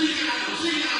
Sing.